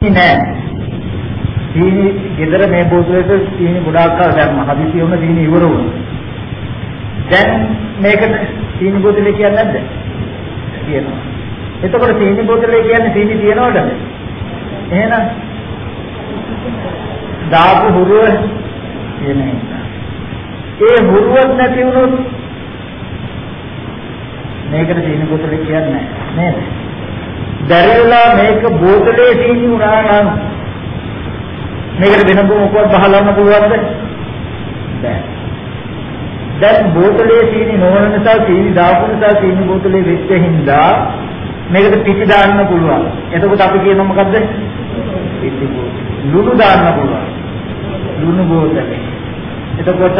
නෑ. සීනි ගෙදර මේ බෝතලෙට සීනි ගොඩාක් කල් දැම්ම. හදිසියෙ වුණ සීනි ඉවර වුණා. දැන් මේකට සීනි බෝතලේ කියන්නේ නැද්ද? කියනවා. එතකොට සීනි බෝතලේ කියන්නේ සීනි තියනවද? එහෙනම් දාපු හුරුව කියන්නේ ඒ හුරුවක් නැති වුණොත් මේකට සීනි බෝතලේ කියන්නේ නැහැ නේද? දැරිලා මේක බෝතලේ සීනි උනා නම් මේකට වෙන මොකක්වත් බහලන්න පුළුවන්ද? බෑ. දැන් බෝතලේ සීනි නොවන නිසා සීනි දාපු නිසා සීනි බෝතලේ වෙච්ච හින්දා මේකට පිටි දාන්න පුළුවන්. එතකොට අපි කියනවා මොකද්ද? පිටි ලුණු දාන්න පුළුවන්. ලුණු බෝතලේ. එතකොට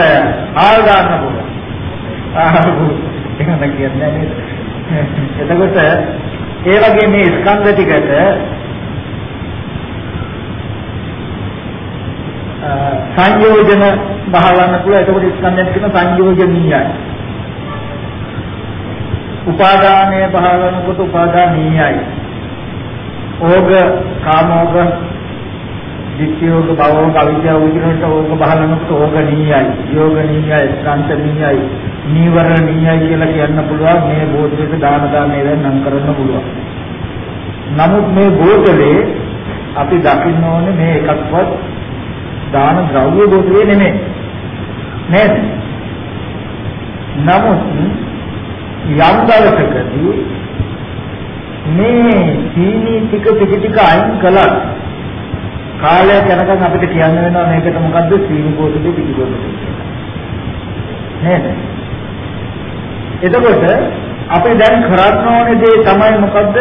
ආල් දාන්න පුළුවන්. ආහ් එහෙම කියන්නේ නේද? එතකොට ඒ වගේ මේ ස්කන්ධ ටිකට සංයෝජන බහවන්න පුළුවන්. එතකොට ස්කන්ධයන් කියන සංයෝජනීයයි. උපාදානය බහවනකොට උපාදානීයයි. ඕග කාමෝග දිට්ඨියෝග භවෝග අවිද්‍යාව උදිනට ඕග බහවනකොට ඕගනීයයි. යෝගනීයයි ස්කන්ධනීයයි. නීවරණීයයි කියලා කියන්න පුළුවන් මේ බෝධියට දාන දාන්නේ දැන් නම් කරන්න පුළුවන්. නමුත් මේ බෝතලේ අපි දකින්න ඕනේ මේ එකක්වත් දාන ද්‍රව්‍ය බෝතලේ නෙමෙයි. නේද? නමුත් යම් දවසකදී මේ සීනි ටික ටික ටික අයින් කළා කාලයක් යනකම් අපිට කියන්න වෙනවා මේකට මොකද්ද සීනි බෝතලේ පිටි බෝතලේ නේද? එතකොට අපි දැන් කරන්න ඕනේ දේ තමයි මොකද්ද?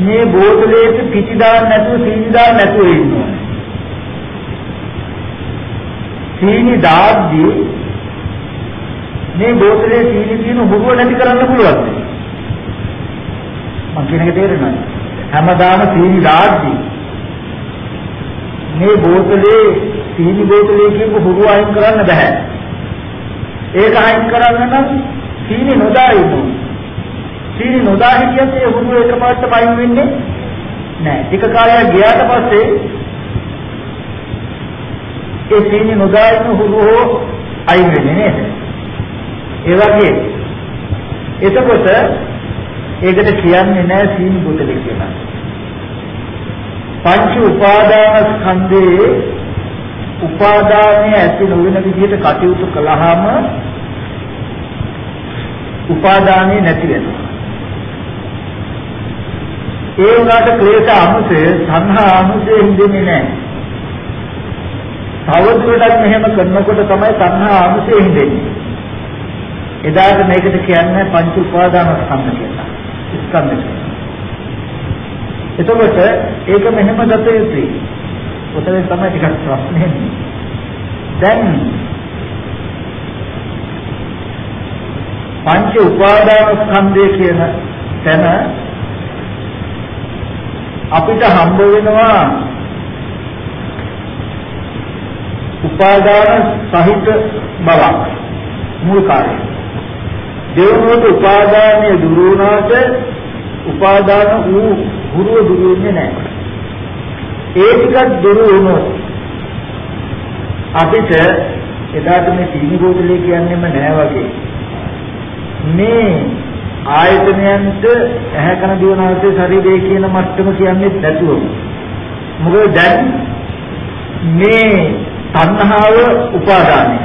මේ බෝතලේට පිටි දාන්න නැතුව සීනි දාන්න නැතුව ඉන්න ඕනේ. සීනි දාද්දී මේ බෝතලේ සීනි තියෙන හුරුව නැති කරන්න පුළුවන්. මම කියන එක තේරෙනවද? හැමදාම සීනි දාද්දී මේ බෝතලේ සීනි බෝතලේ කියපු හුරුව අයින් කරන්න බෑ. ඒක අයින් කරන්න නම් සීනි නොදා ඉන්න සීනි නොදා හිටියත් ඒ හුරු එකපාරට පයින් වෙන්නේ නැහැ. ටික කාලයක් ගියාට පස්සේ ඒ සීනි නොදා ඉන්න හුරු අයින් වෙන්නේ නේද? ඒ වගේ එතකොට ඒකට කියන්නේ නැහැ සීනි බොතලේ කියලා. පංච උපාදාන ස්කන්ධයේ උපාදානය ඇති නොවන විදිහට කටයුතු කළාම උපාදානය නැති වෙනවා. ඒ වුණාට ක්ලේශ අමුසය සංහා අමුසය හින්දෙන්නේ නැහැ. තවදුරටත් මෙහෙම කරනකොට තමයි සංහා අමුසය හින්දෙන්නේ. එදාට මේකට කියන්නේ පංච උපාදාන ස්කන්ධ කියලා. ස්කන්ධ කියලා. එතකොට ඒක මෙහෙම ගත යුතුයි. ඔතන තමයි ටිකක් ප්‍රශ්නේ. දැන් පංච උපාදාන ස්කන්ධය කියන තැන අපිට හම්බ වෙනවා උපාදාන සහිත බවක් මුල් කාර්යය. දෙවනුවට උපාදානය දුරු වුණාට උපාදාන වූ ගුරුව දුරු වෙන්නේ නැහැ. ඒ ටිකක් දුරු වුණොත් අපිට එදාට මේ සීනි බෝතලේ කියන්නේම නෑ වගේ. මේ ආයතනයන්ට ඇහැ කන දිව නාසය ශරීරය කියන මට්ටම කියන්නේ නැතුව. මොකද දැන් මේ තණ්හාව උපාදානය.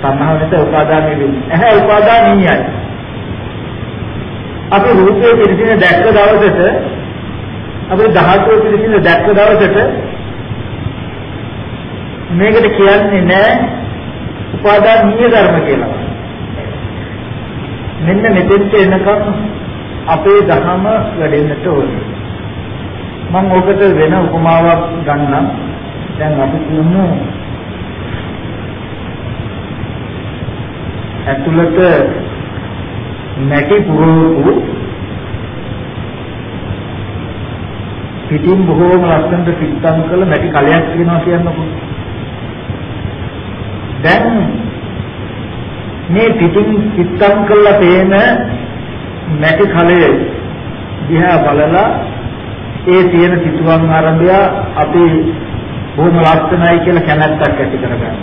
තණ්හාව නැත උපාදානය වෙන්නේ. ඇහැ උපාදානීයයි. අපි රූපේ පිළිසින දැක්ක දවසට අපි ධාතුව පිළිසින දැක්ක දවසට මේකට කියන්නේ නෑ උපාදානීය ධර්ම කියලා. මෙන්න මෙතෙන්ට එනකම් අපේ ධර්ම වැඩෙන්නට ඕනේ. මම ඔබට වෙන උපමාවක් ගන්නම්. දැන් අපි කියමු ඇතුළත නැටි පුරවපු පිටින් බොහෝම ලස්සනට පිට්ටම් කළ මැටි කලයක් තියෙනවා කියන්නකො. දැන් මේ පිටින් පිට්ටම් කළා පේන මැටි කලය දිහා බලලා ඒ තියෙන සිතුවම් ආරම්භය අපි බොහොම ලස්සනයි කියලා කැමැත්තක් ඇති කරගන්නවා.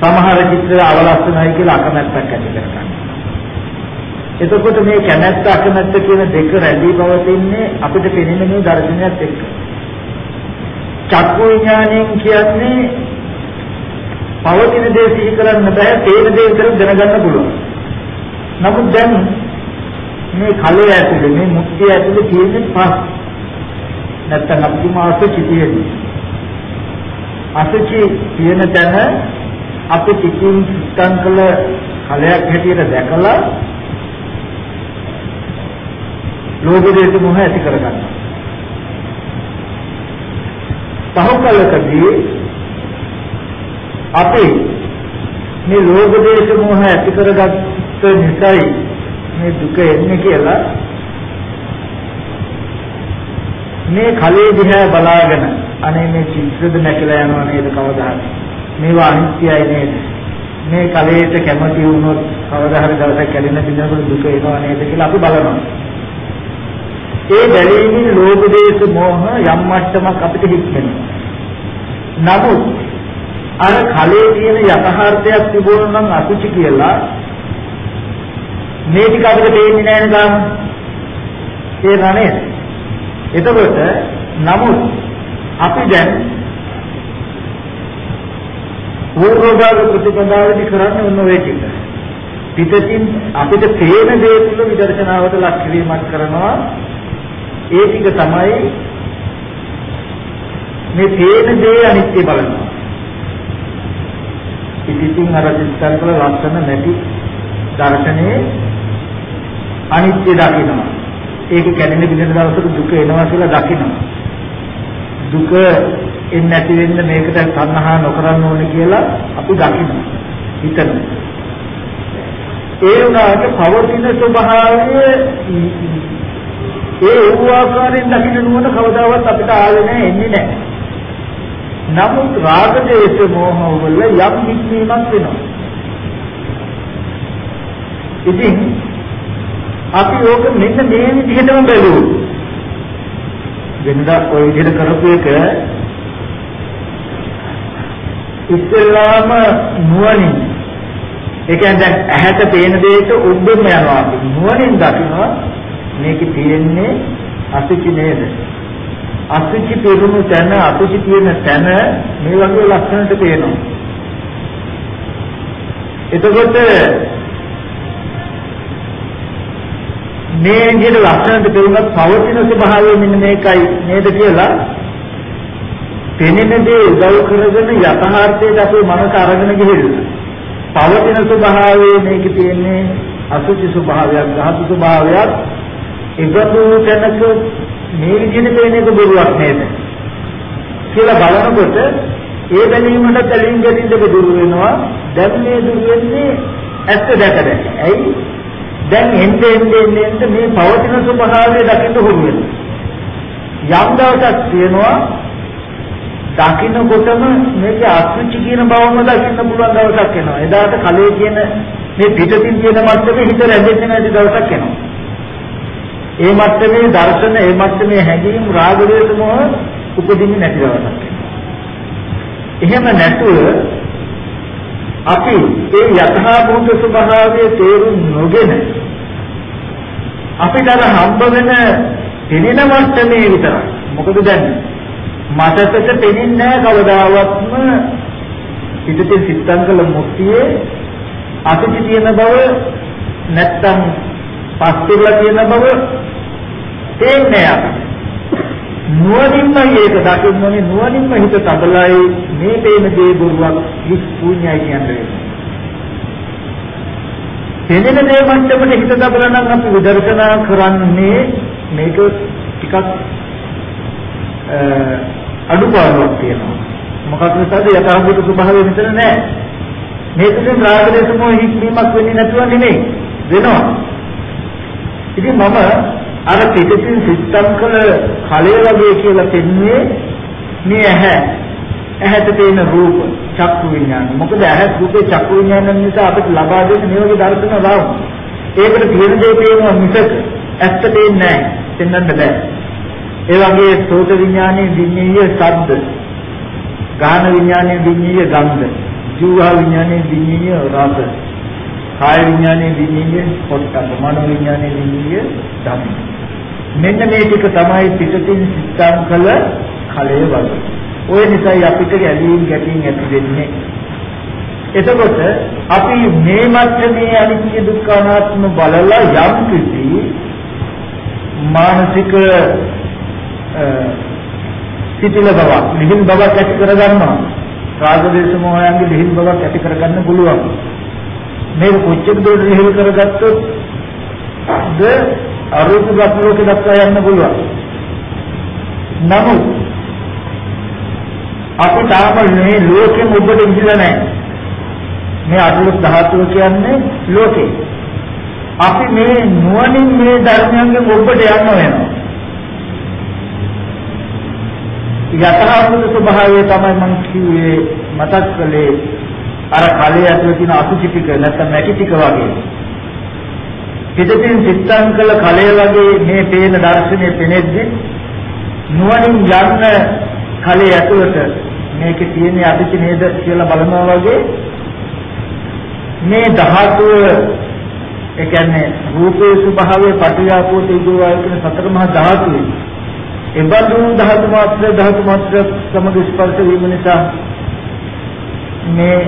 සමහර චිත්‍ර අවලස්සනයි කියලා අකමැත්තක් ඇති කරගන්නවා. එතකොට මේ කැමැත්ත අකමැත්ත කියන දෙක රැඳී පවතින්නේ අපිට පෙනෙන මේ දර්ශනයත් එක්ක. චක්කු විඥාණයෙන් කියන්නේ පවතින දේ සිහි කරන්න බෑ, තේන දේ විතර දැනගන්න පුළුවන්. නමුත් දැන් මේ කලයේ ඇතුලේ මේ මුක්තිය ඇතුලේ තියෙන පස් නැත්තම් අපිම අසුචි තියෙන්නේ. අසුචි තියෙන තැන අපි පිටින් සිතන් කළ කලයක් හැටියට දැකලා ලෝභ දේශ මොහ ඇති කරගන්නවා. පහකලකදී අපි මේ ලෝභ දේශ මොහ ඇති කරගත්ත නිසායි මේ දුක එන්නේ කියලා මේ කලේ දිහා බලාගෙන අනේ මේ චිත්‍රද නැකලා යනවා නේද කවදා මේවා අනිත්‍යයි නේද? මේ කලයට කැමති වුණොත් කවදා හරි දවසක් කැඩෙන පිළිනකොට දුක එනවා නේද කියලා අපි බලනවා. ඒ බැලීමෙන් ලෝභ දේශ මොහ යම් මට්ටමක් අපිට හිතෙනවා. නමුත් අර කලේ තියෙන යථාර්ථයක් තිබුණා නම් අසුචි කියලා මේ ටික අපිට තේින්නේ නැහැ නේද? තේරෙනා නේද? එතකොට නමුත් අපි දැන් පූර්වභාග ප්‍රතිපදාවේදී කරන්නේ මොන වේ ටික. පිටතින් අපිට තේන දේ තුල විදර්ශනාවට ලක් කිරීමක් කරනවා ඒ ටික තමයි මේ තේන දේ අනිත්‍ය බලනවා. ඉතින් අර සිස්තන් වල ලක්ෂණ නැති දර්ශනේ අනිත්‍ය දකිනවා. ඒක කැඩෙන බිඳෙන දවසට දුක එනවා කියලා දකිනවා. දුක එන්නේ නැති වෙන්න මේකට තණ්හා නොකරන්න ඕනේ කියලා අපි දකිනවා. හිතනවා. ඒ වුණාට පවතින ස්වභාවය ඒ වූ ආකාරයෙන් දකින්න නුවණ කවදාවත් අපිට ආවේ නැහැ එන්නේ නැහැ. නමුත් රාග දේශ මොහ වල යම් හික්මීමක් වෙනවා. ඉතින් අපි ඕක මෙන්න මේ විදිහටම බැලුවොත් වෙනදා ওই විදිහට කරපු එක ඉස්සෙල්ලාම නුවණින් ඒ කියන්නේ දැන් ඇහැට පේන දෙයට උඩුම යනවා අපි නුවණින් දකිනවා මේක තියෙන්නේ අසුචි නේද? අසුචි පිරුණු තැන අසුචි තියෙන තැන මේ වගේ ලක්ෂණට පේනවා. එතකොට මේ විදිහට ලක්ෂණට පෙරුණත් පවතින ස්වභාවය මෙන්න මේකයි නේද කියලා පෙනෙන දේ උදව් කරගෙන යථාර්ථයට අපේ මනස අරගෙන ගිහිල්ලා පවතින ස්වභාවය මේක තියෙන්නේ අසුචි ස්වභාවයක් ධාතු ස්වභාවයක් ඉබඳු තැනක මේ විදිහට පේන එක බොරුවක් නේද? කියලා බලනකොට ඒ බැලීමට තලින් ගැලින්ද දුර වෙනවා. දැන් මේ දුර වෙන්නේ ඇත්ත දැක දැක. ඇයි? දැන් එන්නේ එන්නේ එන්නේ මේ පවතින ස්වභාවය දකින්න හුරු වෙනවා. යම් දවසක් තියෙනවා දකින්නකොටම මේක අසුචි කියන බවම දකින්න පුළුවන් දවසක් එනවා. එදාට කලයේ කියන මේ පිටතින් තියෙන මට්ටමේ හිත රැඳෙන්නේ නැති දවසක් එනවා. ඒ මට්ටමේ දර්ශන ඒ මට්ටමේ හැඟීම් රාග දේශ මොහ උපදින්නේ නැති දවසක්. එහෙම නැතුව අපි ඒ යථා භූත ස්වභාවයේ තේරුම් නොගෙන අපිට අර හම්බ වෙන පෙනෙන මට්ටමේ විතරයි. මොකද දැන් මතකෙට පෙනෙන්නේ නැහැ කවදාවත්ම පිටින් සිත්තන් කළ මුක්තියේ අතිචි තියෙන බව නැත්තම් පස්තිරලා තියෙන බව තේන්නේ නැහැ. නුවණින්ම ඒක දකින්න ඕනේ නුවණින්ම හිත තබලයි මේ පේන දේ බොරුවක් කිස් ශූන්‍යයි කියන්නේ. තේනෙන දේ මට්ටමට හිත තබලා නම් අපි විදර්ශනා කරන්නේ මේක ටිකක් අඩුපාඩුවක් තියෙනවා. මොකද නැත්නම් යථාභූත ස්වභාවය මෙතන නැහැ. මේකෙන් රාග දේශමෝ හික්මීමක් වෙන්නේ නැතුව නෙමෙයි වෙනවා. ඉතින් මම අර පිටින් සිත්තම් කළ කලය වගේ කියලා පෙන්න්නේ මේ ඇහැ ඇහැට තියෙන රූප චක්කු විඥාන මොකද ඇහැ රූපේ චක්කු විඥාන නිසා අපිට ලබා දෙන මේ වගේ දර්ශන රාව ඒකට තියෙන දේ පේනවා මිසක ඇත්ත පේන්නේ නැහැ පෙන්වන්න බෑ ඒ වගේ සෝත විඥානයේ විඤ්ඤාය ශබ්ද. ගාන විඥානයේ විඤ්ඤාය ගන්ධ. ජීවා විඥානයේ විඤ්ඤාය රස. කාය විඥානයේ විඤ්ඤාය පොට්ටබ්බ. මනෝ විඥානයේ විඤ්ඤාය ධම්ම. මෙන්න මේ ටික තමයි පිටතින් සිතාම් කළ කලයේ වගේ. ওই නිසායි අපිට ගැලීම් ගැටීම් ඇති වෙන්නේ. එතකොට අපි මේ මට්ටමේ අනිත්‍ය දුක්ඛ අනාත්ම බලලා යම් කිසි මානසික සිතිල බවක් නිහින් බවක් ඇති කරගන්නවා රාග දේශ මොහයන්ගේ නිහින් බවක් ඇති කරගන්න පුළුවන් මේක කොච්චර දුර නිහින් කරගත්තොත් ද අරූප ගස්ලෝක දක්වා යන්න පුළුවන් නමුත් අපි තාම මේ ලෝකෙ මුබ්බට ඉඳලා නැහැ මේ අටලොස් ධාතුව කියන්නේ ලෝකේ. අපි මේ නුවණින් මේ ධර්මයන්ගෙන් ඔබට යන්න වෙනවා. යථාභූත ස්වභාවය තමයි මම කිව්වේ මතක් කළේ අර කලයේ ඇතුළේ තියෙන අසුචි ටික නැත්නම් මැටි ටික වගේ. පිටතින් සිත්තං කළ කලය වගේ මේ පේන දර්ශනය පෙනෙද්දී නුවණින් යන්න කලයේ ඇතුළට මේකේ තියෙන අදිච නේද කියලා බලනවා වගේ මේ ධාතුව ඒ කියන්නේ රූපේ ස්වභාවයේ පටිඝාපෝ තේජෝ වායු කියන සතර මහා ධාතුවේ එබඳු ධාතු මාත්‍ර ධාතු මාත්‍ර සමග ස්පර්ශ වීම නිසා මේ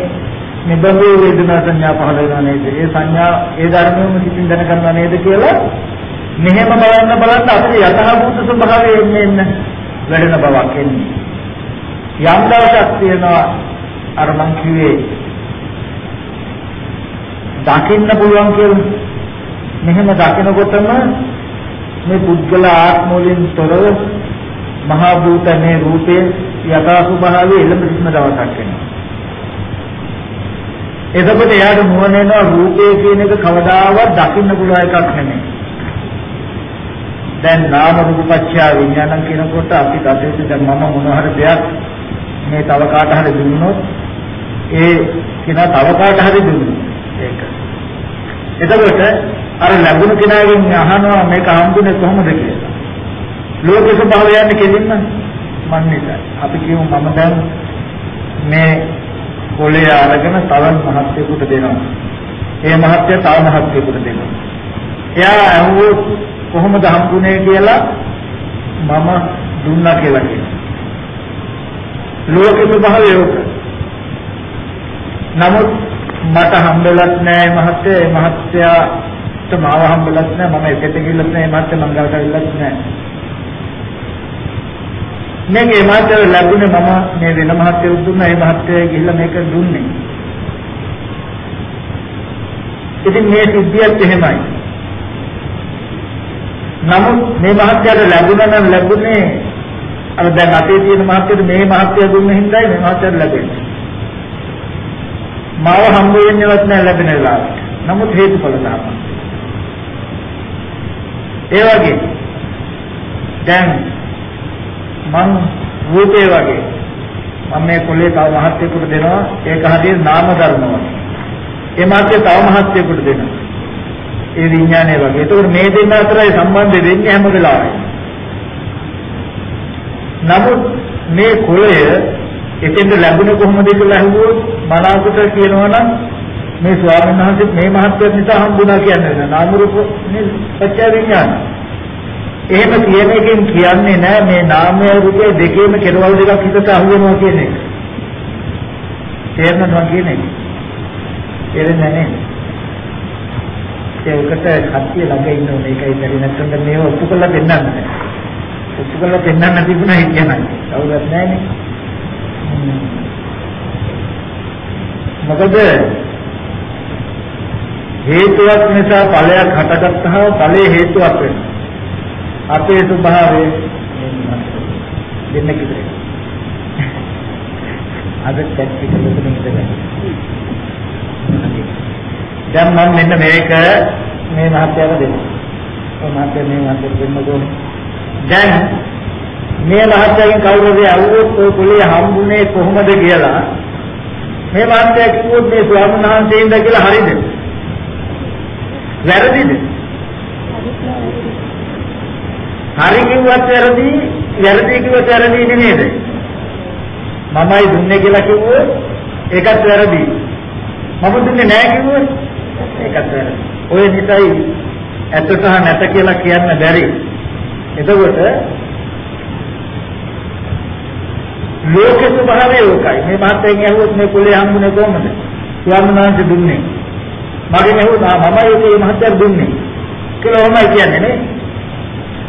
නිබඳු වේදනා සංඥා පහළ වෙනා නේද? ඒ සංඥා ඒ ධර්මයම සිතින් දැනගන්නවා නේද කියලා මෙහෙම බලන්න බලන්න අපේ යථාභූත ස්වභාවය එන්නේ එන්න වැඩෙන බවක් එන්නේ. යම් දවසක් තියෙනවා අර මං කිව්වේ දකින්න පුළුවන් කියලා. මෙහෙම දකිනකොටම මේ පුද්ගල ආත්ම වලින් තොරව මහා භූත මේ රූපයේ යථා ස්වභාවය එළඹ සිටින දවසක් වෙනවා. එතකොට එයාට නුවණ එනවා රූපය කියන එක කවදාවත් දකින්න පුළුවන් එකක් නෙමෙයි. දැන් නාම රූප පත්‍ය විඥානං කියනකොට අපි දකින්නේ දැන් මම මොන හරි දෙයක් මේ තව කාට හරි දුන්නොත් ඒ කෙනා තව කාට හරි දුන්නොත් ඒක. එතකොට අර ලැබුණු කෙනාගෙන් අහනවා මේක හම්බුනේ කොහොමද කියලා. ලෝක ස්වභාවය යන්නේ කෙලින්ම මන් නිසා. අපි කියමු මම දැන් මේ කොලේ අරගෙන තවත් මහත්යෙකුට දෙනවා. ඒ මහත්ය තව මහත්යෙකුට දෙනවා. එයා අහුවොත් කොහොමද හම්බුනේ කියලා මම දුන්නා කියලා කියනවා. ලෝක ස්වභාවය ඒක. නමුත් මට හම්බෙලත් නෑ මහත්තයා මහත්තයාට මාව හම්බෙලත් නෑ මම එකට ගිහිල්ලත් නෑ මහත්තයා මං ගාවට ගිහිල්ලත් නෑ මේ මහත්තයා ලැබුණේ මම මේ වෙන මහත්තයෙක් දුන්නා ඒ මහත්තයා ගිහිල්ලා මේක දුන්නේ ඉතින් මේ සිද්ධියත් එහෙමයි නමුත් මේ මහත්තයාට ලැබුණා නම් ලැබුණේ අර දැන් අතේ තියෙන මහත්තයාට මේ මහත්තයා දුන්න හින්දායි මේ මහත්තයාට ලැබෙන්නේ මාව හම්බ වෙන්නේවත් නැහැ ලැබෙන වෙලාවට. නමුත් හේතුඵල ධර්ම. ඒ වගේ දැන් මං රූපේ වගේ මම මේ කොලේ තව මහත්යෙකුට දෙනවා ඒක හරියට නාම ධර්ම වගේ. ඒ මාත්‍ය තව මහත්යෙකුට දෙනවා. ඒ විඥානය වගේ. ඒතකොට මේ දෙන්න අතරයි සම්බන්ධ වෙන්නේ හැම වෙලාවෙම. නමුත් මේ කොලය එතෙන්ද ලැබුණේ කොහොමද කියලා අහුවොත් මනාවකට කියනවා නම් මේ ස්වාමීන් වහන්සේ මේ මහත්ය නිසා හම්බුණා කියන්නේ නෑ නාම රූප මේ සත්‍ය විඥාන. එහෙම කියන එකෙන් කියන්නේ නෑ මේ නාමය රූපය දෙකේම කෙරවල් දෙකක් හිතට අහු වෙනවා කියන එක. තේරෙනවද කියන එක? තේරෙන්නේ නැහැ. ඒකට කට්ටිය ළඟ ඉන්න ඕනේ ඒකයි බැරි නැත්නම් මේව ඔප්පු කරලා දෙන්නත් නැහැ. ඔප්පු කරලා දෙන්නත් තිබුණා කියනයි. කවුරුත් නැහැනේ. මොකද හේතුවක් නිසා ඵලයක් හටගත්තා ඵලයේ හේතුවක් වෙනවා. අපේ ස්වභාවය දෙන්න කිව්වේ. අද ටැක්ටිකල් එකකින් ඉඳලා. දැන් මම මෙන්න මේක මේ මහත්යව දෙනවා. ඔය මහත්ය මේ මහත්ය දෙන්නකෝ. දැන් මේ මහත්යගෙන් කවුරුද අහුවොත් ඔය කුලිය හම්බුනේ කොහොමද කියලා මේ මහත්ය කිව්වොත් මේ ස්වාමීන් වහන්සේ ඉඳ කියලා හරිද? වැරදිද? හරි කිව්වත් වැරදි, වැරදි කිව්වත් වැරදි නෙමෙයිද? මමයි දුන්නේ කියලා කිව්වොත් ඒකත් වැරදි. මම දුන්නේ නැහැ කිව්වොත් ඒකත් වැරදි. ඔය නිසායි ඇත්ත සහ නැත කියලා කියන්න බැරි. එතකොට ලෝකේ ස්වභාවය ඕකයි. මේ මහත්යෙන් ඇහුවොත් මේ කුලේ හම්බුනේ කොහොමද? ස්වාමීනාංශ දුන්නේ. මගෙන් ඇහුවා මමයි මේ මහත්යෙන් දුන්නේ. කියලා ඔහොමයි කියන්නේ නේ.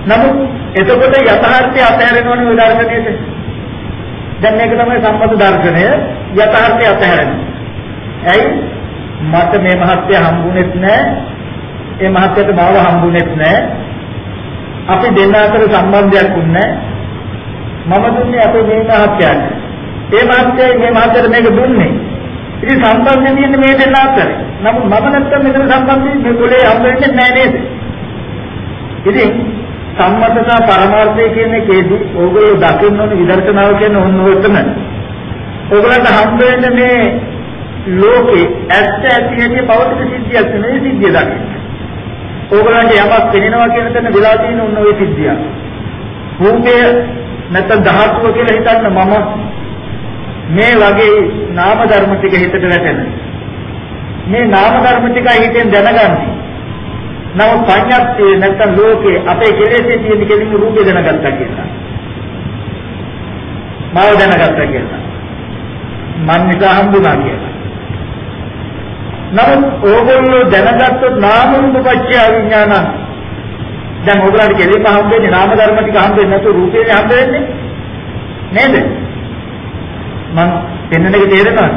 නමුත් එතකොට යථාර්ථය අතහැරෙනවනේ ওই දර්ශනයේද? දැන් මේක තමයි සම්මත දර්ශනය යථාර්ථය අතහැරෙනවා. ඇයි? මට මේ මහත්ය හම්බුනේත් නැහැ. ඒ මහත්යට මාව හම්බුනේත් නැහැ. අපි දෙන්න අතර සම්බන්ධයක් උන්නේ මම දුන්නේ අපේ මේ මහත්යට. ඒ මහත්යයි මේ මහත්යට මේක දුන්නේ. ඉතින් සම්බන්ධය තියෙන්නේ මේ දෙන්න අතර. නමුත් මම නැත්තම් මෙතන සම්බන්ධය මේ පොලේ හම්බ වෙන්නේ නැහැ නේද? ඉතින් සම්මතතා පරමාර්ථය කියන එකේදී ඕගොල්ලෝ දකින්න ඕන විදර්ශනාව කියන්නේ ඔන්න ඔතන. ඕගොල්ලන්ට හම්බ වෙන්නේ මේ ලෝකේ ඇත්ත ඇති ඇති පවතින සිද්ධියක් නෙවෙයි සිද්ධිය දකින්න. ඕගොල්ලන්ට යමක් පෙනෙනවා කියන තැන වෙලා තියෙන ඔන්න ඔය සිද්ධිය. රූපය නැත්නම් ධාතුව කියලා හිතන්න මම මේ වගේ නාම ධර්ම ටික හිතට වැටෙන. මේ නාම ධර්ම ටික හිතෙන් දැනගන්නේ. නමුත් පඤ්ඤාප්තිය නැත්නම් ලෝකේ අපේ කෙලෙසේ තියෙන කෙලින් රූපය දැනගත්තා කියලා. මාව දැනගත්තා කියලා. මන් නිසා හම්බුණා කියලා. නමුත් ඕගොල්ලෝ දැනගත්තොත් නාම රූප පත්‍ය විඥාන. දැන් ඕගොල්ලන්ට කෙලින්ම හම්බෙන්නේ නාම ධර්ම ටික හම්බෙන්නේ නැතු රූපේනේ හම්බ වෙන්නේ. නේද? මම පෙන්වන එක තේරෙනවද?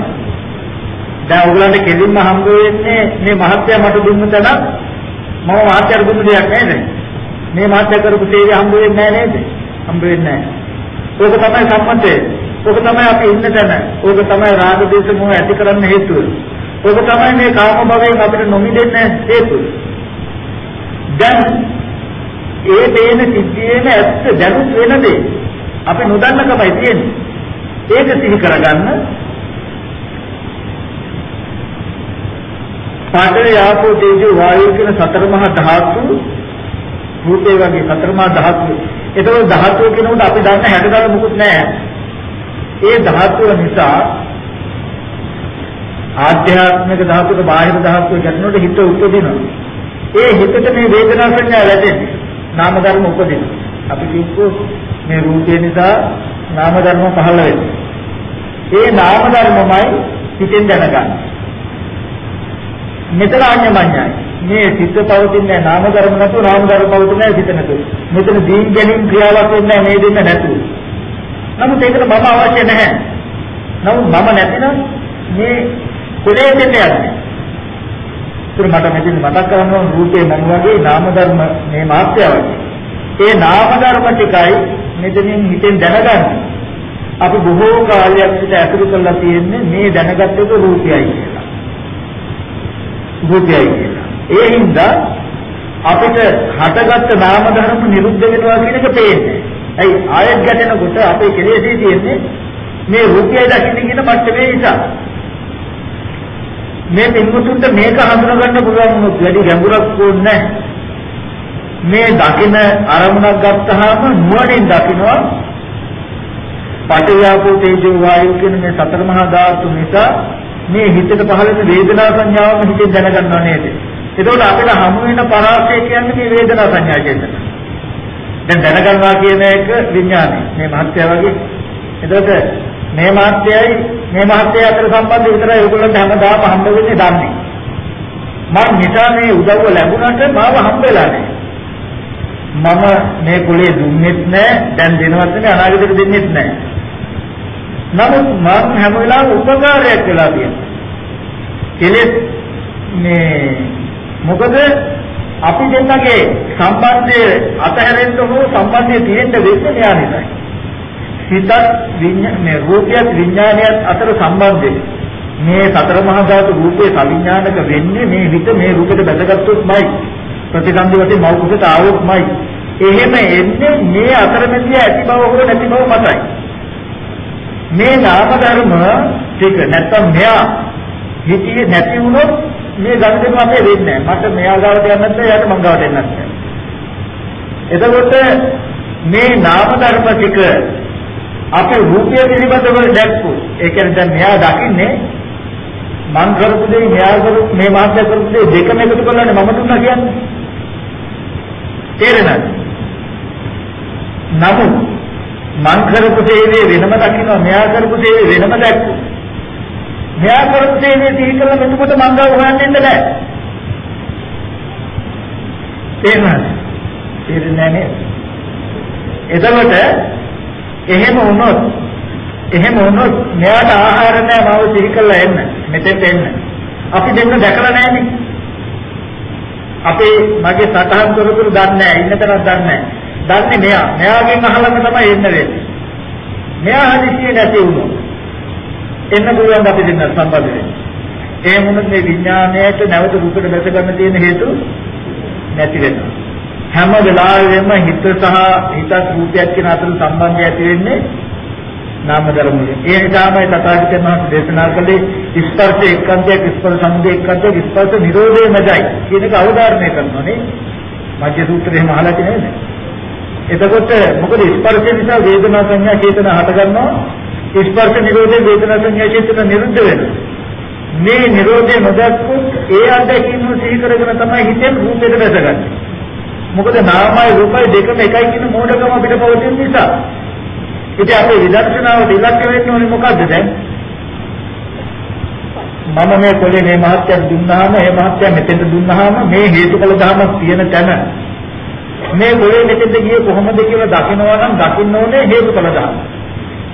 දැන් ඕගොල්ලන්ට කෙලින්ම හම්බ වෙන්නේ මේ මහත්ය මට දුන්න තැන මම මහත්යට දුන්න දෙයක් නේද? මේ මහත්ය කරපු තේරිය හම්බ වෙන්නේ නැහැ නේද? හම්බ වෙන්නේ නැහැ. ඕක තමයි සම්මතය. ඕක තමයි අපි ඉන්න තැන. ඕක තමයි රාග දේශ මොහ ඇති කරන්න හේතුව. ඔබ තමයි මේ කාම භවයෙන් අපිට නොමිදෙන්න හේතුව. දැන් ඒ දේන සිද්ධියේම ඇත්ත දැනුත් වෙන දේ අපි නොදන්නකමයි තියෙන්නේ. ඒක සිහි කරගන්න පාඨය ආපෝ තේජෝ වායු කියන සතර මහා ධාතු රූපේ වගේ සතර මහා ධාතු. ඒතකොට ධාතුව කියනකොට අපි දන්න හැඩතල මුකුත් නැහැ. ඒ ධාතුව නිසා ආධ්‍යාත්මික ධාතුක බාහිර ධාතුක ගැටෙනකොට හිත උපදිනවා. ඒ හිතට මේ වේදනා සංඥා ලැබෙන්නේ. නාම ධර්ම උපදිනවා. අපි කිව්වොත් මේ රූපේ නිසා නාම ධර්ම පහළ වෙනවා. ඒ නාම ධර්මමයි හිතෙන් දැනගන්නේ. මෙතන අඤ්ඤමඤ්ඤයි. මේ සිත පවතින්නේ නාම ධර්ම නැතුව නාම ධර්ම පවතින්නේ සිත නැතුව. මෙතන දීන් ගැනීම ක්‍රියාවක් වෙන්නේ මේ දෙන්න නැතුව. නමුත් ඒකට මම අවශ්‍ය නැහැ. නමුත් මම නැතිනම් මේ කුලයේ දෙන්න යන්නේ. ඒත් මට මෙතන මතක් කරගන්න ඕන රූපේ මම වගේ නාම ධර්ම මේ මාත්‍ය වගේ. ඒ නාම ධර්ම ටිකයි මෙතනින් හිතෙන් දැනගන්නේ. අපි බොහෝ කාලයක් සිට අතුරු කරලා තියෙන්නේ මේ දැනගත් එක රූපයයි කියලා. රූපයයි කියලා. ඒ හින්දා අපිට හටගත්ත නාම ධර්ම නිරුද්ධ වෙනවා කියන එක පේන්නේ. ඇයි ආයත් ගැටෙනකොට අපේ කෙලෙසේ තියෙන්නේ මේ රූපයයි දකින්න කියන මට්ටමේ නිසා. මේ පින්වතුන්ට මේක හඳුනගන්න පුළුවන් වුණොත් වැඩි ගැඹුරක් ඕනේ මේ දකින අරමුණක් ගත්තාම නුවණින් දකිනවා පටිඝාපෝ තේජෝ වායු කියන මේ සතර මහා ධාතු නිසා මේ හිතට පහළ වෙන වේදනා සංඥාවම හිතෙන් දැනගන්නව නේද? ඒකෝට අපිට හමු වෙන පරාසය කියන්නේ මේ වේදනා සංඥා කියන දැන් දැනගන්නවා කියන එක විඥානය. මේ මහත්ය වගේ. එතකොට මේ මාත්‍යයි මේ මාත්‍යය අතර සම්බන්ධය විතරයි ඒගොල්ලන්ට හැමදාම හම්බ වෙන්නේ දන්නේ. මම නිසා මේ උදව්ව ලැබුණාට මාව හම්බෙලා නැහැ. මම මේ කුලේ දුන්නෙත් නැහැ, දැන් දෙනවත් නෙමෙයි අනාගතේට දෙන්නෙත් නැහැ. නමුත් මම හැම වෙලාවෙම උපකාරයක් වෙලා තියෙනවා. කෙලෙස් මේ මොකද අපි දෙන්නගේ සම්බන්ධය අතහැරෙන්න හෝ සම්බන්ධය තියෙන්න වෙන්නේ මෙයා නිසායි. හිතත් විඤ්ඤාණය රූපයත් විඤ්ඤාණයත් අතර සම්බන්ධය මේ සතර මහා ධාතු රූපේ සවිඥානික වෙන්නේ මේ හිත මේ රූපෙට බැඳගත්තොත්මයි ප්‍රතිසන්දි වශයෙන් මෞඛිකට ආවොත්මයි එහෙම එන්නේ මේ අතරමැදිය ඇති බව හෝ නැති බව මතයි මේ නාම ධර්ම ටික නැත්තම් මෙයා හිතියේ නැති වුණොත් මේ ගනුදෙනු අපේ වෙන්නේ නැහැ මට මෙයා ගාවට යන්නත් බැහැ යාට මං ගාවට එන්නත් බැහැ එතකොට මේ නාම ධර්ම ටික අපේ රූපය පිළිබඳව දැක්කු. ඒ කියන්නේ දැන් මෙයා දකින්නේ මං කරපු දේ මෙයා කරපු මේ මාත්‍ය කරපු දේ දෙකම එකතු කරලානේ මම දුන්නා කියන්නේ. තේරෙනවද? නමුත් මං කරපු දේ වෙනම දකින්නවා මෙයා කරපු දේ වෙනම දැක්කු. මෙයා කරපු දේ සිහි කරලා මෙතකොට මං ගාව හොයන්න ඉන්න බෑ. තේරෙනවද? තේරෙන්නේ නැහැ එතකොට එහෙම වුණොත් එහෙම වුණොත් මෙයාට ආහාර නැහැ මම සිහි කරලා එන්න මෙතෙන්ට එන්න අපි දෙන්න දැකලා නැහැනේ අපේ මගේ සතහන් තොරතුරු දන්නේ නැහැ ඉන්න තරක් දන්නේ නැහැ දන්නේ මෙයා මෙයාගෙන් අහලම තමයි එන්න වෙන්නේ මෙයා හදිස්සියේ නැති වුණොත් එන්න පුළුවන් අපි දෙන්න සම්බන්ධ වෙන්නේ ඒ මොනද මේ විඥාණයට නැවත රූපෙට දැස ගන්න තියෙන හේතු නැති වෙනවා හැම වෙලාවෙම හිත සහ හිතත් රූපයක් කියන අතර සම්බන්ධය ඇති වෙන්නේ නාම ධර්ම වලින්. ඒ නිසාමයි තථාගතයන් වහන්සේ දේශනා කළේ ස්පර්ශ එක්කන්තයක් ස්පර්ශ සමුදය එක්කන්තයක් ස්පර්ශ නිරෝධය මැදයි කියන එක අවධාරණය කරනෝනේ. මධ්‍ය සූත්‍රයේම අහලා තියෙනවද? එතකොට මොකද ස්පර්ශය නිසා වේදනා සංඥා චේතනා හට ගන්නවා. ස්පර්ශ නිරෝධයෙන් වේදනා සංඥා චේතනා නිරුද්ධ වෙනවා. මේ නිරෝධය නොදක්කොත් ඒ අත්දැකීම සිහි කරගෙන තමයි හිතෙන් රූපෙට වැසගන්නේ. මොකද නාමයි රූපයි දෙකම එකයි කියන මෝඩකම අපිට පවතින නිසා. ඉතින් අපේ විදර්ශනාවට ඉලක්ක වෙන්න ඕනේ මොකද්ද දැන්? මම මේ කොලේ මේ මහත්යන් දුන්නාම මේ මහත්යන් මෙතෙන්ට දුන්නාම මේ හේතුඵල ධර්මයක් තියෙන තැන මේ කොලේ මෙතෙන්ට ගියේ කොහොමද කියලා දකිනවා නම් දකින්න ඕනේ හේතුඵල ධර්ම.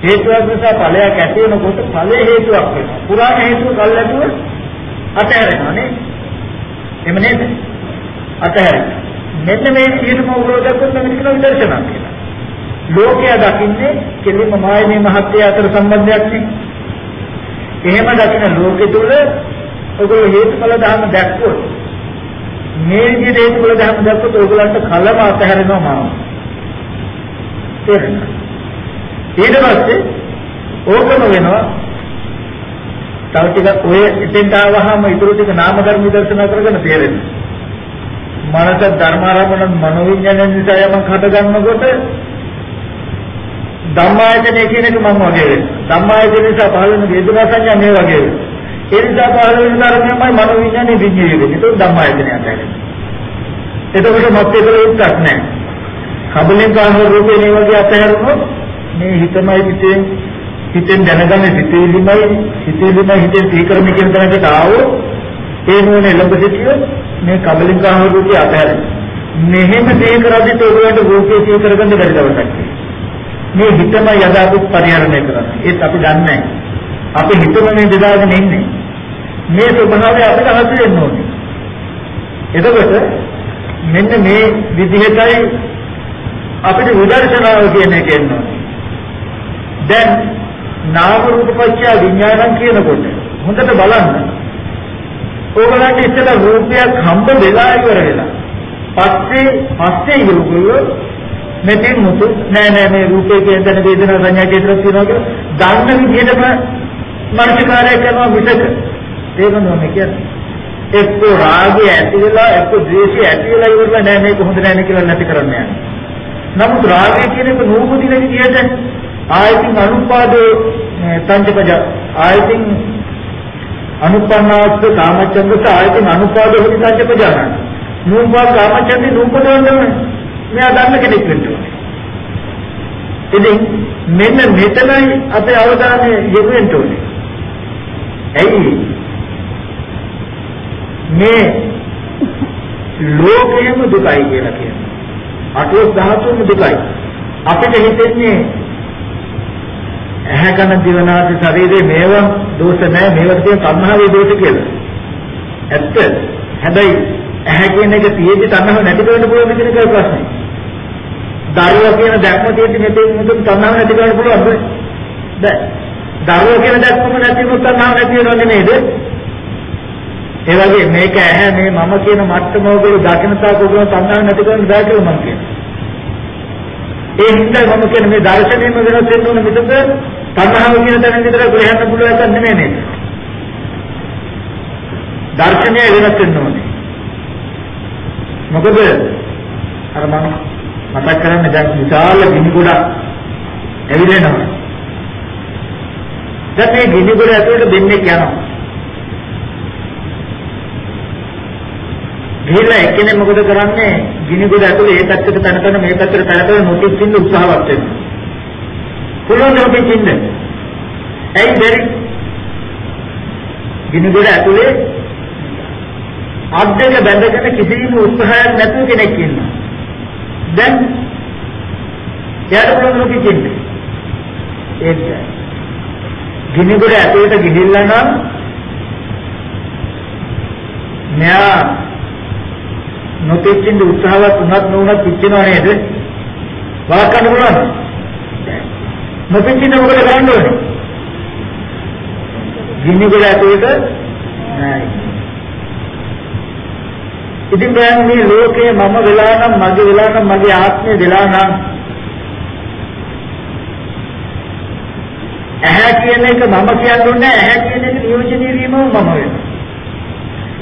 හේතුවක් නිසා ඵලයක් ඇති වෙනකොට ඵලයේ හේතුවක් වෙනවා. පුරාණ හේතුව කල්ැතුව අතහැරෙනවා නේ. එහෙම නේද? අතහැරෙනවා. මෙන්න මේ සියලුම උරෝධයක් කරන මේක විදර්ශනා කියලා. ලෝකයා දකින්නේ කෙලින්ම මායමේ මහත්ය අතර සම්බන්ධයක් නේ. එහෙම දකින ලෝකෙ තුල ඔයගොල්ලෝ හේතුඵල ධර්ම දැක්කොත් මේ විදිහට හේතුඵල ධර්ම දැක්කොත් ඔයගොල්ලන්ට කලම අතහැරෙනවා මාව. තේරෙනවද? ඊට පස්සේ ඕකම වෙනවා තව ටිකක් ඔය එතෙන්ට ආවහම ඉතුරු ටික නාම ධර්ම විදර්ශනා කරගෙන තේරෙනවා. මනස ධර්මාරම්මන මනෝවිඤ්ඤාණය නිසා යමක් හට ගන්නකොට ධම්මායතනය කියන එක මම වගේ වෙනවා. ධම්මායතන නිසා පහළ වෙන වේදනා සංඥා මේ වගේ වෙනවා. ඒ නිසා පහළ වෙන ධර්මයමයි මනෝවිඤ්ඤාණය විඤ්ඤාණය වෙන්නේ. ඒක ධම්මායතනය අතහැරෙනවා. එතකොට මත්තේකල උත්තක් නැහැ. කබලෙන් කාම රූපේ මේ වගේ අතහැරුණොත් මේ හිතමයි පිටේ හිතෙන් දැනගන්නේ සිතේලිමයි සිතේලිමයි හිතෙන් තීකරණ කියන තැනකට ආවොත් ඒ නෝනේ ළඟ සිටිය මේ කබලිකාහ රූපය අතහැරෙන. මෙහෙම තේ කරද්දී තෝරකට රූපේ තේ කරගන්න බැරි දවසක්. මේ හිතම යදාපුත් පරිහරණය කරන්නේ. ඒත් අපි දන්නේ නැහැ. අපි හිතම මේ දෙදාගෙන ඉන්නේ. මේ ස්වභාවය අපිට හසු වෙන්න ඕනේ. එතකොට මෙන්න මේ විදිහටයි අපිට විදර්ශනාව කියන එක එන්න ඕනේ. දැන් නාම රූප පත්‍ය විඥානං කියනකොට හොඳට බලන්න ඕගලන්ට ඉස්සෙල්ලා රූපයක් හම්බ වෙලා ඉවර වෙලා. පස්සේ පස්සේ යෝගය මෙතෙන් මුතු නෑ නෑ මේ රූපේ කියන තැන වේදනා සංඥා චේතන තියෙනවා කියලා දන්න විදිහටම මනසකාරය කරනවා විසක තේරෙනවද මේ කියන්නේ එක්ක රාගය ඇති වෙලා එක්ක ද්වේෂය ඇති වෙලා ඉවරලා නෑ මේක හොඳ නෑ නේ කියලා නැති කරන්න යනවා නමුත් රාගය කියන එක නූපදින විදිහට ආයතින් අනුපාදේ සංජපජ ආයතින් අනුපන්නාස්ස කාමචන්දස ආයතන අනුපාද හොරිසංජ ප්‍රජානන. නූපා කාමචන්දේ නූපදවන්න මෙයා දන්න කෙනෙක් වෙන්න ඕනේ. ඉතින් මෙන්න මෙතනයි අපේ අවධානය යොමු වෙන්න ඕනේ. ඇයි මේ ලෝකයේම දුකයි කියලා කියන්නේ. අටලොස් ධාතුවේම දුකයි. අපිට හිතෙන්නේ ඇහැ කන දිවනාදී ශරීරයේ මේවා දෝෂ නැහැ මේවට තියෙන තණ්හාවේ දෝෂ කියලා. ඇත්ත. හැබැයි ඇහැ කියන එක තියෙද්දි තණ්හාව නැති කරන්න පුළුවන් කියන එක ප්‍රශ්නේ. දරුවා කියන දැක්ම තියෙද්දි මෙතෙන් මුදුන් තණ්හාව නැති කරන්න පුළුවන්ද? බෑ. දරුවා කියන දැක්මම නැති වුණොත් තණ්හාව නැති වෙනව නෙමෙයිද? ඒ වගේ මේක ඇහැ මේ මම කියන මට්ටම ඔයගොල්ලෝ දකිනතාවක ඔයගොල්ලෝ තණ්හාව නැති කරන්න බෑ කියලා මම කියනවා. ඒ හින්දා මම කියන්නේ මේ දර්ශනයම වෙනස් වෙන්න ඕන මිසක තණ්හාව කියන තැන විතර ගොඩහන්න පුළුවන් එකක් නෙමෙයි නේද? දර්ශනය වෙනස් වෙන්න ඕනේ. මොකද අර මම මතක් කරන්න දැන් විශාල ගිනි ගොඩක් ඇවිලෙනවා. දැන් මේ ගිනි ගොඩ ඇතුළට දෙන්නේ යනවා. ගිහිල්ලා එක්කෙනෙක් මොකද කරන්නේ? ගිනි ගොඩ ඇතුළේ ඒ පැත්තට තන තන මේ පැත්තට තන තන නොකිස් ඉන්න උත්සාහවත් වෙනවා. පුළුවන් නොකිස් ඉන්න. ඇයි බැරි? ගිනි ගොඩ ඇතුලේ අද්දක බැඳගෙන කිසිම උත්සාහයක් නැතුව කෙනෙක් ඉන්නවා. දැන් එයාට පුළුවන් නොකිස් ඉන්න. ඒක ගිනි ගොඩ ඇතුලට ගිහිල්ලා නම් මෙයා නොතෙච්චින්ද උත්සාහවත් වුණත් නොවුණත් පිච්චෙනව නේද? වළක්වන්න පුළුවන්ද? නොපිච්චින්න මොකද කරන්න ඕනේ? ගිනි ගොඩ ඇතුලට නෑ. ඉතින් දැන් මේ ලෝකේ මම වෙලා නම් මගේ වෙලා නම් මගේ ආත්මය වෙලා නම් ඇහැ කියන එක මම කියන්නේ ඇහැ කියන එක නියෝජනය වීමම මම වෙනවා.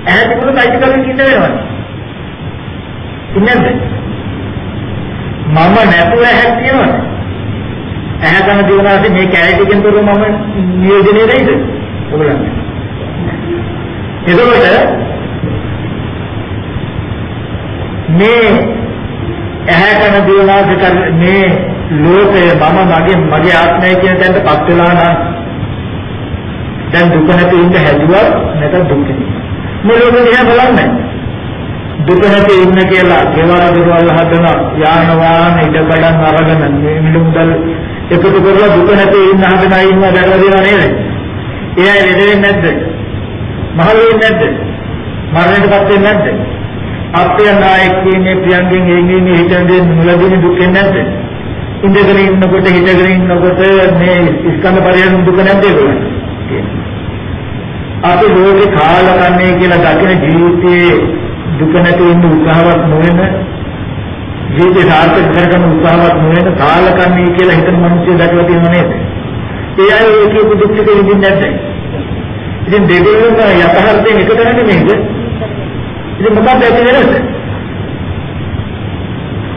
ඇහැ තිබුණොත් අයිතිකරන් ඉන්න වෙනවනේ. ඉන්නද? මම නැතුව ඇහක් තියෙනවද? ඇහැ ගන්න දිනවාසේ මේ කැලේටිකෙන් තොරව මම නියෝජනය වෙයිද? ඔයගොල්ලන්. එතකොට මේ ඇහැ කන දිනවාසේ කර මේ ලෝකය මම මගේ මගේ ආත්මය කියන තැනට පත් වෙලා නම් දැන් දුක නැති ඉන්න හැදුවා නැත්නම් දුක් මේ ලෝකෙ දිහා බලන්නේ දුක නැති ඉන්න කියලා ගෙවල් දොරවල් හදන යාන වාහන ඉඩ කඩන් අරගෙන මේ මිලුම්දල් එකතු කරලා දුක නැති ඉන්න හදන අය ඉන්නවා දැකලා තියෙනව නේද? ඒ අය ලෙඩ වෙන්නේ නැද්ද? මහලු වෙන්නේ නැද්ද? මරණයටපත් වෙන්නේ නැද්ද? අපේ නායක කියන්නේ ප්‍රියංගෙන් එන්නේ හිතන්නේ මුලදී දුක් වෙන්නේ නැද්ද? ඉඳගෙන ඉන්නකොට හිටගෙන ඉන්නකොට මේ ස්කන්ධ පරියන් දුක නැද්ද ඒගොල්ලෝ? අපි ලෝකේ කාලකන්නේ කියලා දකින ජීවිතයේ දුක නැති වෙන්න උත්සාහවත් නොවන ජීවිතය සාර්ථක කරගන්න උත්සාහවත් නොවන කාලකන්ණී කියලා හිතන මිනිස්සු දැකලා තියෙනව නේද? ඒ අය ඒ කියපු දුක් ටික විඳින්නේ නැද්ද? ඉතින් දෙවියන් යථාර්ථයෙන් එක තැනක නේද? ඉතින් මොකක්ද ඇති වෙනස?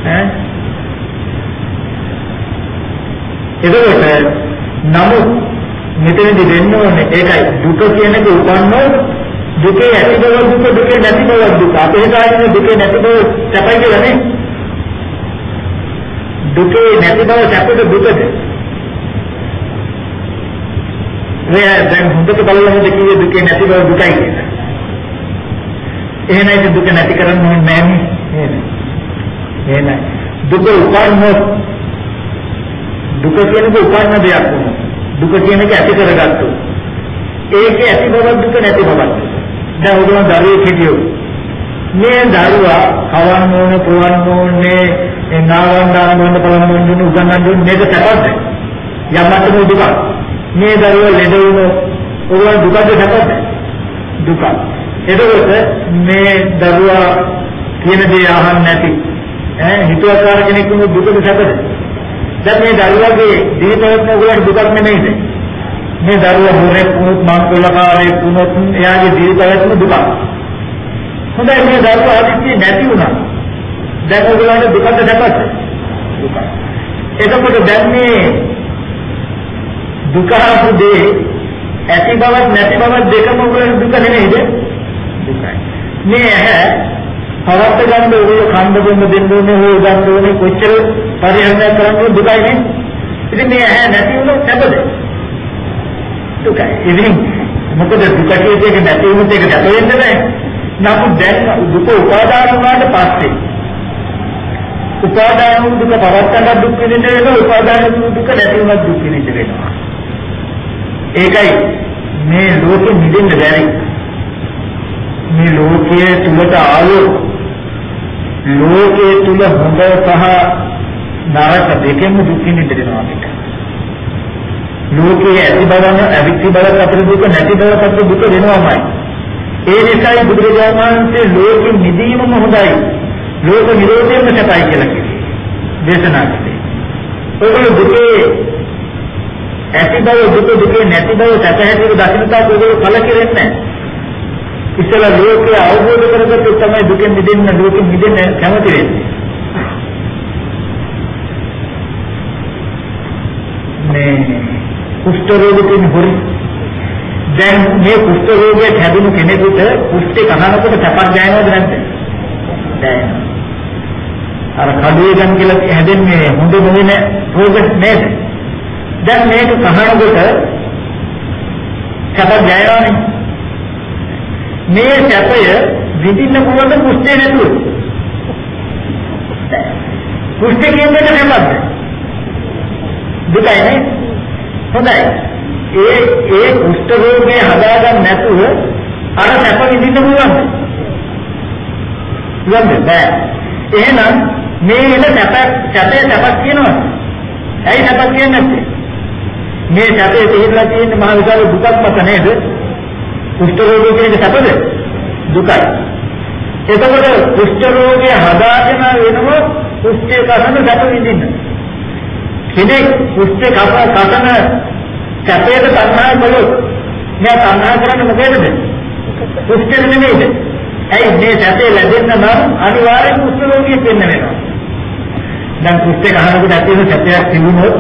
ඈ? එතකොට නමුත් මෙතනදී වෙන්න ඕනේ ඒකයි දුක කියන එක උපන්නෝ දුකේ ඇති බව දුක දුකේ නැති බව දුක. අපේ කායින දුකේ නැති බව සැපයි කියලා නේ. දුකේ නැති බව සැපද දුකද? මේ දැන් හොඳට බලලා හොඳ කිව්වේ දුකේ නැති බව දුකයි කියලා. එහෙනම් දුක නැති කරන්න ඕනේ නැහැ නේද? එහෙනම් දුක උපන්නොත් දුක කියන එක උපන්න දෙයක් වුණා. දුක කියන එක ඇති කරගත්තොත් ඒකේ ඇති බවක් දුක නැති බවක්. දැන් උදේම දරුවෙක් හිටියෝ. මේ දරුවා කවන්න ඕනේ, පුවන්න ඕනේ, ඒ නාවන් දාන මොන්න බලන්න ඕනේ, උගන්නන්න ඕනේ මේක සැපද? යම්මත් දුක. මේ දරුවා ලෙඩ වුණොත් ඕවා දුකද සැපද? දුක. එතකොට මේ දරුවා කියන දේ අහන්න නැති ඈ හිතුවක්කාර කෙනෙක් වුණොත් දුකද සැපද? දැන් මේ දරුවාගේ ජීවිතවල ඔයගොල්ලන්ට දුකක් නෙමෙයිද? මේ දරුවා මොරෙක් වුණොත් මංකොල්ලකාරයෙක් වුණොත් එයාගේ ජීවිතයත්ම දුකක්. හොඳයි මේ දරුවා ආදිත්‍ය නැති වුණා. දැන් ඔයගොල්ලන්ට දුකද නැපත්? දුක. එතකොට දැන් මේ දුක හසුදේ ඇති බවක් නැති බවක් දෙකම ඔයගොල්ලන්ට දුක නෙමෙයිද? දුකයි. මේ ඇහැ පවත් ගන්න ඕනේ කන්ද බොන්න දෙන්න ඕනේ හොය ගන්න ඕනේ කොච්චර පරිහරණය කරන්න දුකයි නේ. ඉතින් මේ ඇහැ නැති වුණොත් නැබද? දුකයි. ඉතින් මොකද දුක කියන එක නැති වුණොත් ඒක නැත වෙන්නේ නැහැ. නමුත් දැන් දුක උපාදාන වුණාට පස්සේ උපාදාන වූ දුක පවත්තන දුක් විඳින්න වෙනවා උපාදාන වූ දුක නැති වුණත් දුක් විඳින්න වෙනවා. ඒකයි මේ ලෝකෙ මිදෙන්න බැරි. මේ ලෝකයේ තුලට ආවෝ ලෝකයේ තුල හොඳ සහ නරක දෙකෙන්ම දුක් විඳින්න දෙනවා අපිට. ලෝකයේ ඇති බවන ඇති බව සතර දුක නැති බව සතර දුක වෙනවමයි. ඒ නිසායි බුදුරජාණන් වහන්සේ ලෝකෙ නිදීමම හොඳයි. ලෝක නිරෝධයෙන්ම සපයි කියලා කිව්වේ. දේශනා කළේ. ඔයගොල්ලෝ දුකේ ඇති බව දුක දුකේ නැති බව සැප හැටියට දකින්නට ඔයගොල්ලෝ කල කෙරෙන්නේ නැහැ. ඉතල ලෝකයේ අවබෝධ කරගත්තොත් තමයි දුකෙන් මිදෙන්න දුකෙන් මිදෙන්න කැමති වෙන්නේ. මේ කුෂ්ඨ රෝග තියෙන හොරි. දැන් මේ කුෂ්ඨ රෝගයට හැදුණු කෙනෙකුට කුෂ්ඨේ කහනකොට සැපක් දැනෙනවද නැද්ද? දැනෙනවා. අර කඩේගම් කියලා හැදෙන්නේ හොඳ නොවන රෝග නේද? දැන් මේක කහනකොට සැපක් දැනෙනවනේ. මේ සැපය විඳින්න පුළුවන් කුෂ්ඨේ නැතුව. කුෂ්ඨේ කියන්නේ නැමද්ද? දුකයි නේ? හොඳයි. ඒ ඒ කුෂ්ඨ රෝගේ හදාගන්න නැතුව අර සැප විඳින්න පුළුවන්ද? පුළුවන්ද? බෑ. එහෙනම් මේ එන සැප සැපේ සැපක් කියනවා. ඇයි සැපක් කියන්නේ නැත්තේ? මේ සැපේ තේරලා තියෙන මහ විශාල දුකක් මත නේද? කුෂ්ඨ රෝගය කියන්නේ සැපද? දුකයි. එතකොට කුෂ්ඨ රෝගය හදාගෙන වෙනව කුෂ්ඨේ කසන සැප විඳින්න. කෙනෙක් කුෂ්ඨේ කස කසන සැපේට තණ්හා කළොත් මෙයා තණ්හා කරන්නේ මොකේද? කුෂ්ඨෙ නෙමෙයිද? ඇයි මේ සැපේ ලැබෙන්න නම් අනිවාර්යෙන් කුෂ්ඨ රෝගියෙක් වෙන්න වෙනවා. දැන් කුෂ්ඨේ කහනකොට ඇති වෙන සැපයක් තිබුණොත්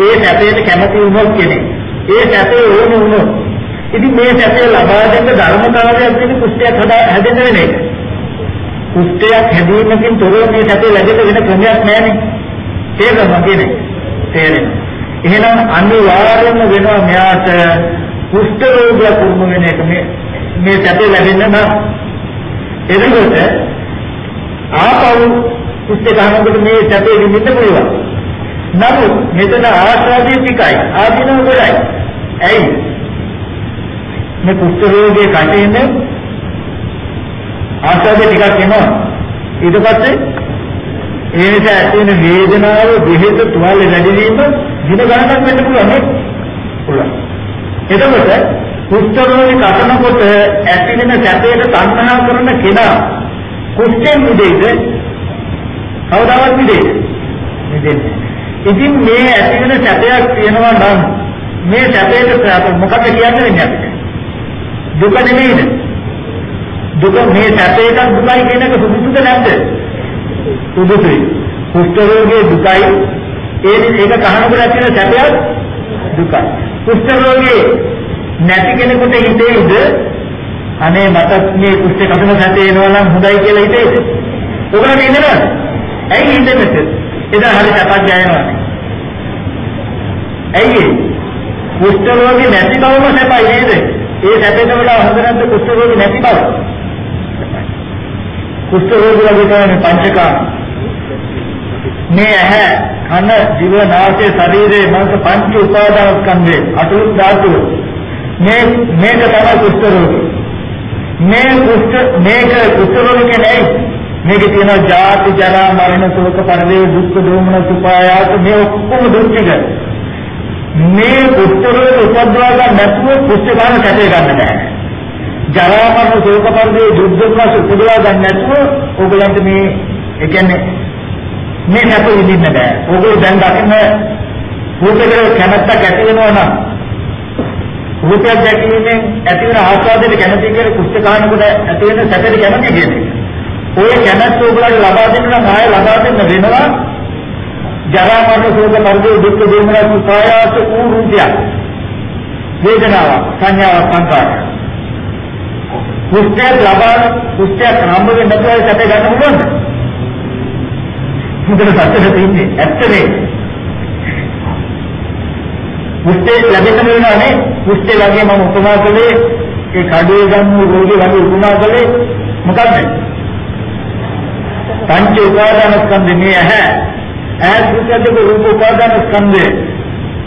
ඒ සැපේට කැමති වුණොත් කෙනෙක් ඒ සැපේ ඕන වුණොත් ඉතින් මේ සැපේ ලබා දෙන්න ධර්මතාවයක් තියෙන කුෂ්ඨයක් හදා හැදෙන්න වෙන එක. කුෂ්ඨයක් හැදීමකින් තොරව මේ සැපේ ලැබෙන්න වෙන ක්‍රමයක් නැහැ තේරෙනවද කියන්නේ? තේරෙනවා. එහෙනම් අනිවාර්යයෙන්ම වෙනවා මෙයාට කුෂ්ඨ රෝගය කුරුම වෙන එක මේ මේ සැපේ ලැබෙන්න නම් එතකොට ආපහු කුෂ්ඨ ගන්නකොට මේ සැපේ විඳින්න පුළුවන්. නමුත් මෙතන ආස්වාදයේ ටිකයි ආධිනව ගොඩයි. ඇයි? මේ කුෂ්ඨ රෝගයේ කටේන ආස්වාදයේ ටිකක් එනවා. ඊට පස්සේ ඒ නිසා ඇති වෙන වේදනාව බෙහෙත තුවාල වැඩි වීම දින ගණනක් වෙන්න පුළුවන් නේ? පුළුවන්. එතකොට කුෂ්ඨ රෝගී කතනකොට ඇති වෙන සැපයට තණ්හා කරන කෙනා කුෂ්ඨෙන් මිදෙයිද? කවදාවත් මිදෙයිද? මිදෙන්නේ. ඉතින් මේ ඇති වෙන සැපයක් තියෙනවා නම් මේ සැපයට මොකක්ද කියන්නේ වෙන්නේ අපිට? දුක නෙමෙයිද? දුක මේ සැපයට දුකයි කියන එක සුදුසුද නැද්ද? සුදුසුයි. කුෂ්ඨ රෝගයේ දුකයි ඒ ඒක කහනකොට ඇති වෙන සැපයක් දුකයි. කුෂ්ඨ රෝගයේ නැති කෙනෙකුට හිතේද අනේ මට මේ කුෂ්ඨ කසන සැපේ එනවා නම් හොඳයි කියලා හිතේද? ඔයගොල්ලෝ ඉන්නවද? ඇයි ඉන්නේ එදා හරි සැපක් ගෑනවා. ඇයි කුෂ්ඨ රෝගී නැති බවම සැපයි නේද? ඒ සැපේට වඩා හොඳ නැද්ද කුෂ්ඨ රෝගී නැති බව? කුෂ්ඨ රෝගී වගේ තමයි පංචකාම. මේ ඇහැ කන දිව නාසය ශරීරය මනස පංච උපාදාන ස්කන්ධේ අතුරු ධාතුව. මේ මේක තමයි කුෂ්ඨ රෝගී මේ කුෂ්ඨ මේක කුෂ්ඨ රෝගී කියන්නේ මේකේ තියෙන ජාති ජරා මරණ ශෝක පරිදේ දුක් දෝමන සුපායාස මේ ඔක්කොම දුක් ටික මේ කුෂ්ඨ රෝගී උපද්දවා ගන්න නැතුව කුෂ්ඨ ගන්න කැටේ ගන්න බෑ. ජරා මරණ ශෝක පරිදේ දුක් දෝමන උපදවා ගන්න නැතුව ඕගලන්ට මේ ඒ කියන්නේ මේ නැත විඳින්න බෑ. ඕගොල්ලෝ දැන් දකින්න රූපයකට කැමැත්තක් ඇති වෙනවා නම් රූපයක් දැකීමෙන් ඇති වෙන ආස්වාදයට කැමති කියලා කුෂ්ඨ කාණකට ඇති වෙන සැපයට කැමති කියන්නේ. ඔය කැමැත්ත ඕගොල්ලන්ට ලබා දෙන්න නම් ආය ලබා දෙන්න වෙනවා. ජරා මරණ ශෝක මරණ දුක් දෝමන සුඛායාස වූ රූපයක්. වේදනාව සංඥාව සංකාරය. කුෂ්ඨය ලබා කුෂ්ඨය හම්බ වෙන්න නැතුව සැප ගන්න පුළුවන්ද? හොඳට සත්‍යද තියෙන්නේ ඇත්තනේ මුස්තේ ලැබෙන්න වෙනවානේ මුස්තේ වගේ මම උපමා කළේ ඒ කඩේ ගන්න රෝගී වගේ උපමා කළේ මොකක්ද? පංච උපාදාන ස්කන්ධ මේ ඇහැ. ඇහැ සුඛද රූප උපාදාන ස්කන්ධ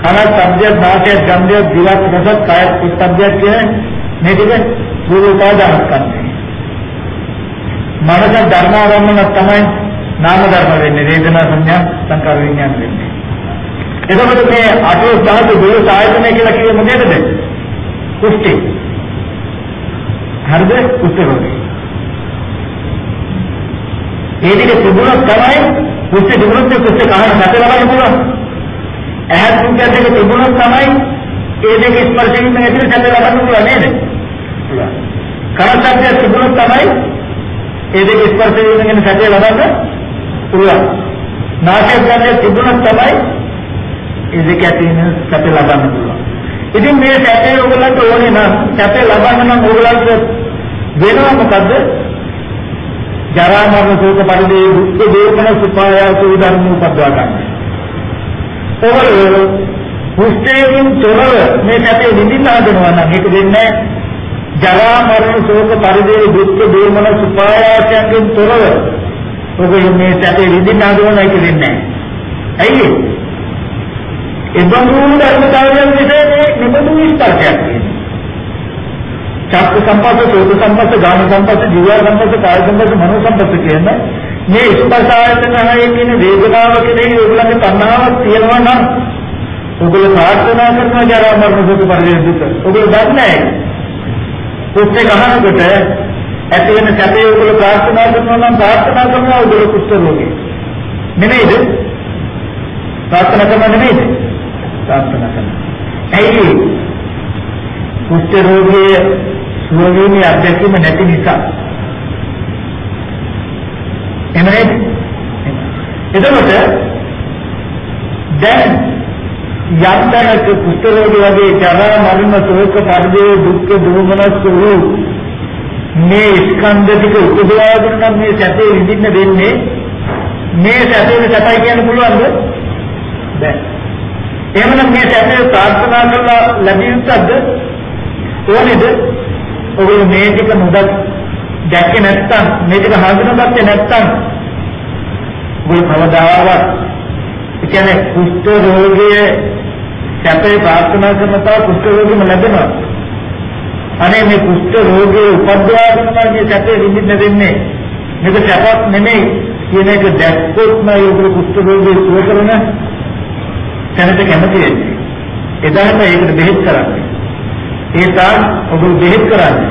කන සබ්ද නාසය ගන්ධය දිවක් රස කාය පුත්තබ්ද කියන මේ දෙක රූප උපාදාන ස්කන්ධ මනස ධර්මාරම්මන තමයි නාම ධර්ම වෙන්නේ වේදනා සංඥා සංකාර විඥාන වෙන්නේ. එතකොට මේ අටෝ ධාතු දුර ආයතනය කියලා කියේ මොකේද? කුෂ්ටි. හරිද? කුෂ්ටි රෝගී. ඒ දෙක තිබුණොත් තමයි කුෂ්ටි තිබුණොත් කුෂ්ටි කහන නැත ලබන්න පුළුවන්. ඇහත් කුෂ්ටි දෙක තිබුණොත් තමයි ඒ දෙක ස්පර්ශයෙන් ඇතුළේ සැප ලබන්න පුළුවන් නේද? පුළුවන්. කරත්තක් තිබුණොත් තමයි ඒ දෙක ස්පර්ශයෙන් සැප ලබන්න පුළුවන්. නාසය ගන්න තිබුණත් තමයි ඒ දෙක ඇතින සැප ලබන්න පුළුවන්. ඉතින් මේ සැපේ ඔයගලන්ට ඕනේ නම් සැප ලබන්න නම් ඔයගලන්ට වෙනවා මොකද්ද? ජරා මරණ ශෝක පරිදේ දුක් වේදන සුපායාස ධර්ම උපදවා ගන්න. ඔයගොල්ලෝ කුෂ්ඨයෙන් තොරව මේ සැපේ විඳින්න හදනවා නම් ඒක දෙන්නේ ජරා මරණ ශෝක පරිදේ දුක් වේදන සුපායාසයෙන් තොරව ඔයගොල්ලෝ මේ සැපේ විඳින්න හදනවා ඒක දෙන්නේ ඇයි? ඒ බඳුන් ධර්මතාවයන් විශේෂයේ නිබඳු විස්තරයක් තියෙනවා. චක්ක සම්පස්ස, සෝත සම්පස්ස, ගාන සම්පස්ස, ජීව සම්පස්ස, කාය සම්පස්ස, මනෝ සම්පස්ස කියන මේ ස්පර්ශ ආයතන හයේ කියන වේදනාව කෙරෙහි ඔයගලගේ තණ්හාවක් තියෙනවා නම් ඔයගොල්ලෝ ප්‍රාර්ථනා කරන ජරා මරණ දුක පරිදේ දුක. ඔයගොල්ලෝ දන්නේ කුෂ්ඨ ගහනකොට ඇති වෙන සැපේ ඔයගොල්ලෝ ප්‍රාර්ථනා කරනවා නම් ප්‍රාර්ථනා කරනවා ඔයගොල්ලෝ කුෂ්ඨ රෝගී. නෙමෙයිද? ප්‍රාර්ථනා කරනවා නෙමෙයිද? ප්‍රාර්ථනා කරනවා. ඇයි කුෂ්ඨ රෝගියේ සුවවීමේ අත්දැකීම නැති නිසා එමනේ එතකොට දැන් යන්තනක කුෂ්ඨ රෝගී වගේ ජරා මරණ ශෝක පරිදේ දුක් දුමනස් වූ මේ ස්කන්ධ ටික උපදවාගෙන නම් මේ සැපේ විඳින්න දෙන්නේ මේ සැපේ සැපයි කියන්න පුළුවන්ද? බැ. එහෙමනම් මේ සැපේ ප්‍රාර්ථනා කරලා ලැබිය යුත්තක්ද? ඕනේද? ඔයගොල්ලෝ මේ ටික නොදත් දැක්කේ නැත්තම් මේ ටික හඳුනාගත්තේ නැත්තම් ඔය කවදාවත් ඒ කියන්නේ කුෂ්ඨ රෝගයේ සැපේ ප්‍රාර්ථනා කරන තා කුෂ්ඨ රෝගෙම ලැබෙනවා. අනේ මේ කුෂ්ඨ රෝගේ උපද්දවා ගන්න මේ සැපේ විඳින්න දෙන්නේ. මේක සැපක් නෙමෙයි. කියන එක දැක්කොත් නෑ ඔයගොල්ලෝ කුෂ්ඨ රෝගේ සුව කරන තැනට කැමති වෙන්නේ. එදාම ඒකට බෙහෙත් කරන්නේ. ඒ තාක් ඔබ බෙහෙත් කරන්නේ.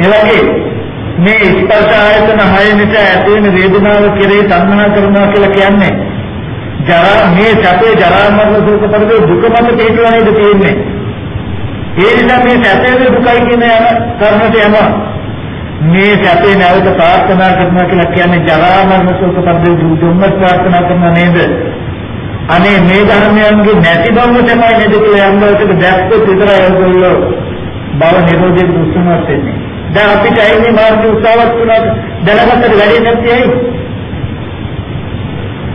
එවැගේ මේ ස්පර්ශ ආයතන හය නිසා ඇති වෙන වේදනාව කෙරෙහි තණ්හා කරනවා කියලා කියන්නේ ජරා මේ සැපේ ජරා මරණ දුක පරිදේ දුක මත පිටුවා නේද තියෙන්නේ. ඒ නිසා මේ සැපේ දුකයි කියන යන කර්මයට යනවා. මේ සැපේ නැවත ප්‍රාර්ථනා කරනවා කියලා කියන්නේ ජරා මරණ දුක පරිදේ දුක ප්‍රාර්ථනා කරනවා නේද? අනේ මේ ධර්මයන්ගේ නැති බව තමයි නේද කියලා යම් දවසක දැක්කොත් විතරයි ඔයගොල්ලෝ බව නිරෝධයෙන් දුස්සමත් වෙන්නේ. දැන් අපිට ඇයිනේ මාර්ගය උත්සාහවත් වුණා දැනගත්තට වැඩි නැති ඇයි?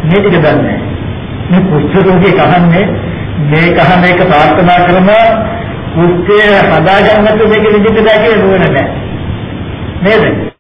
මේ ටික දන්නේ මේ කුෂ්ඨ රෝගී කහන්නේ මේ කහන එක ප්‍රාර්ථනා කරන කුෂ්ඨය හදාගන්නත් මේක විදිහට දැකේ නුවණ නැහැ. නේද?